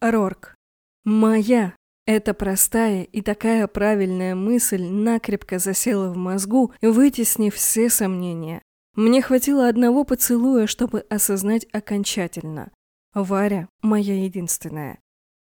Рорк. Моя. Эта простая и такая правильная мысль накрепко засела в мозгу, вытеснив все сомнения. Мне хватило одного поцелуя, чтобы осознать окончательно. Варя – моя единственная.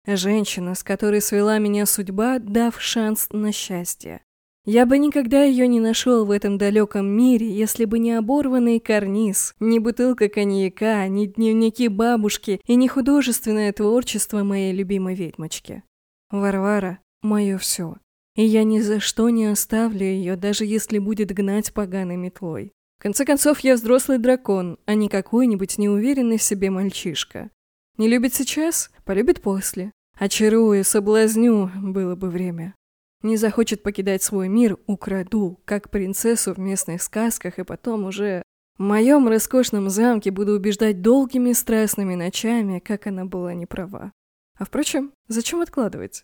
Женщина, с которой свела меня судьба, дав шанс на счастье. Я бы никогда ее не нашел в этом далеком мире, если бы не оборванный карниз, не бутылка коньяка, не дневники бабушки и не художественное творчество моей любимой ведьмочки. Варвара – мое все. И я ни за что не оставлю ее, даже если будет гнать поганой метлой. В конце концов, я взрослый дракон, а не какой-нибудь неуверенный в себе мальчишка. Не любит сейчас – полюбит после. Очарую, соблазню, было бы время. Не захочет покидать свой мир, украду, как принцессу в местных сказках, и потом уже в моем роскошном замке буду убеждать долгими страстными ночами, как она была неправа. А впрочем, зачем откладывать?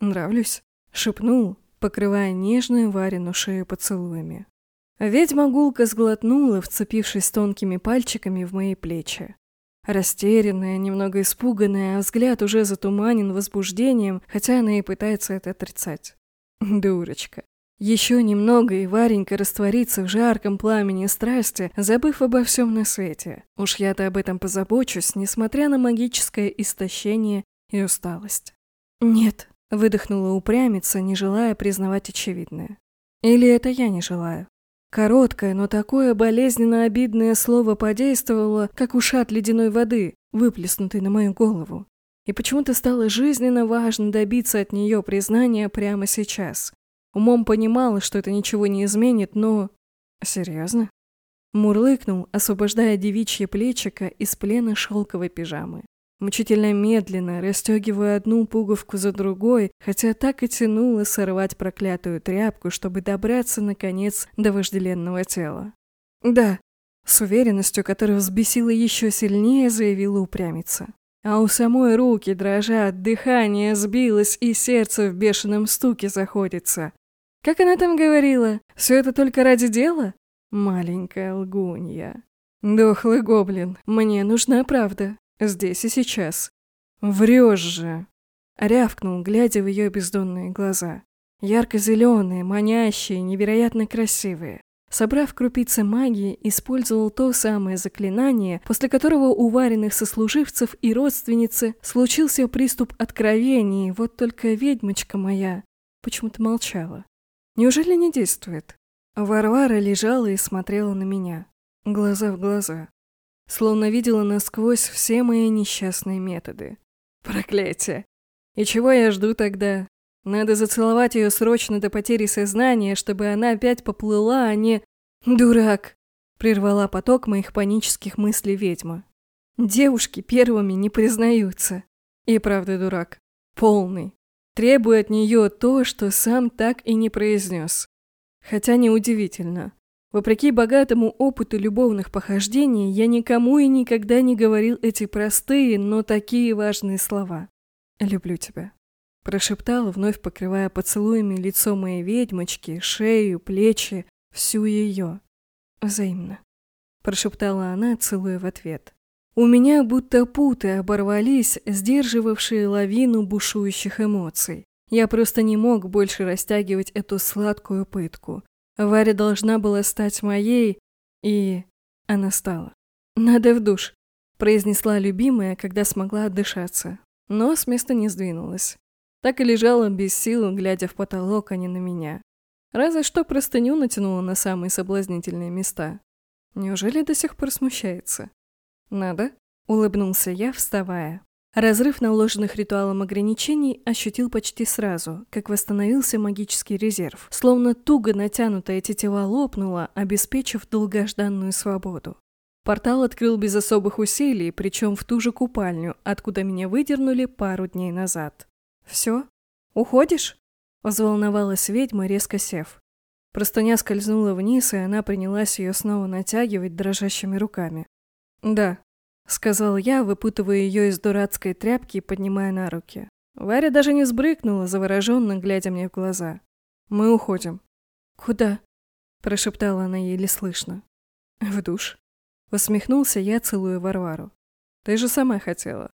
Нравлюсь, шепнул, покрывая нежную Варину шею поцелуями. Ведьма гулко сглотнула, вцепившись тонкими пальчиками в мои плечи. Растерянная, немного испуганная, а взгляд уже затуманен возбуждением, хотя она и пытается это отрицать. Дурочка. Еще немного, и Варенька растворится в жарком пламени страсти, забыв обо всем на свете. Уж я-то об этом позабочусь, несмотря на магическое истощение и усталость. «Нет», — выдохнула упрямица, не желая признавать очевидное. «Или это я не желаю?» Короткое, но такое болезненно обидное слово подействовало, как ушат ледяной воды, выплеснутый на мою голову. И почему-то стало жизненно важно добиться от нее признания прямо сейчас. Умом понимала, что это ничего не изменит, но... Серьезно? Мурлыкнул, освобождая девичье плечико из плена шелковой пижамы. Мучительно медленно, расстегивая одну пуговку за другой, хотя так и тянуло сорвать проклятую тряпку, чтобы добраться, наконец, до вожделенного тела. «Да», — с уверенностью, которая взбесила еще сильнее, заявила упрямица. А у самой руки дрожат, дыхание сбилось, и сердце в бешеном стуке заходится. Как она там говорила? Все это только ради дела? Маленькая лгунья. Дохлый гоблин, мне нужна правда. Здесь и сейчас. Врешь же!» Рявкнул, глядя в ее бездонные глаза. Ярко-зеленые, манящие, невероятно красивые. Собрав крупицы магии, использовал то самое заклинание, после которого у вареных сослуживцев и родственницы случился приступ откровений, вот только ведьмочка моя почему-то молчала. Неужели не действует? Варвара лежала и смотрела на меня, глаза в глаза словно видела насквозь все мои несчастные методы. Проклятие! И чего я жду тогда? Надо зацеловать ее срочно до потери сознания, чтобы она опять поплыла, а не... Дурак! Прервала поток моих панических мыслей ведьма. Девушки первыми не признаются. И правда дурак. Полный. Требуя от нее то, что сам так и не произнес. Хотя неудивительно. Вопреки богатому опыту любовных похождений, я никому и никогда не говорил эти простые, но такие важные слова. «Люблю тебя», – прошептала, вновь покрывая поцелуями лицо моей ведьмочки, шею, плечи, всю ее. «Взаимно», – прошептала она, целуя в ответ. У меня будто путы оборвались, сдерживавшие лавину бушующих эмоций. Я просто не мог больше растягивать эту сладкую пытку. Варя должна была стать моей, и она стала. «Надо в душ», – произнесла любимая, когда смогла отдышаться. Но с места не сдвинулась. Так и лежала без сил, глядя в потолок, а не на меня. Разве что простыню натянула на самые соблазнительные места. Неужели до сих пор смущается? «Надо?» – улыбнулся я, вставая. Разрыв наложенных ритуалом ограничений ощутил почти сразу, как восстановился магический резерв, словно туго натянутая тетива лопнула, обеспечив долгожданную свободу. Портал открыл без особых усилий, причем в ту же купальню, откуда меня выдернули пару дней назад. «Все? Уходишь?» – взволновалась ведьма, резко сев. Простыня скользнула вниз, и она принялась ее снова натягивать дрожащими руками. «Да», сказал я, выпутывая ее из дурацкой тряпки и поднимая на руки. Варя даже не сбрыкнула, завороженно глядя мне в глаза. «Мы уходим». «Куда?» – прошептала она еле слышно. «В душ». Усмехнулся я, целуя Варвару. «Ты же сама хотела».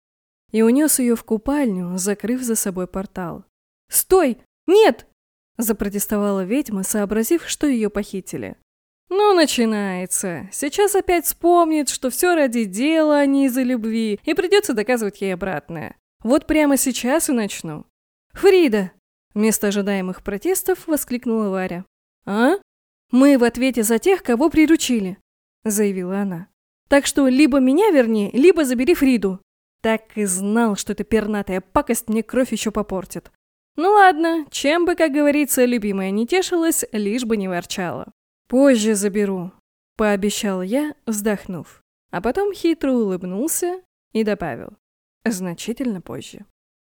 И унес ее в купальню, закрыв за собой портал. «Стой! Нет!» – запротестовала ведьма, сообразив, что ее похитили. «Ну, начинается. Сейчас опять вспомнит, что все ради дела, а не из-за любви, и придется доказывать ей обратное. Вот прямо сейчас и начну». «Фрида!» – вместо ожидаемых протестов воскликнула Варя. «А? Мы в ответе за тех, кого приручили», – заявила она. «Так что либо меня верни, либо забери Фриду». Так и знал, что эта пернатая пакость мне кровь еще попортит. Ну ладно, чем бы, как говорится, любимая не тешилась, лишь бы не ворчала. «Позже заберу», — пообещал я, вздохнув. А потом хитро улыбнулся и добавил. «Значительно позже».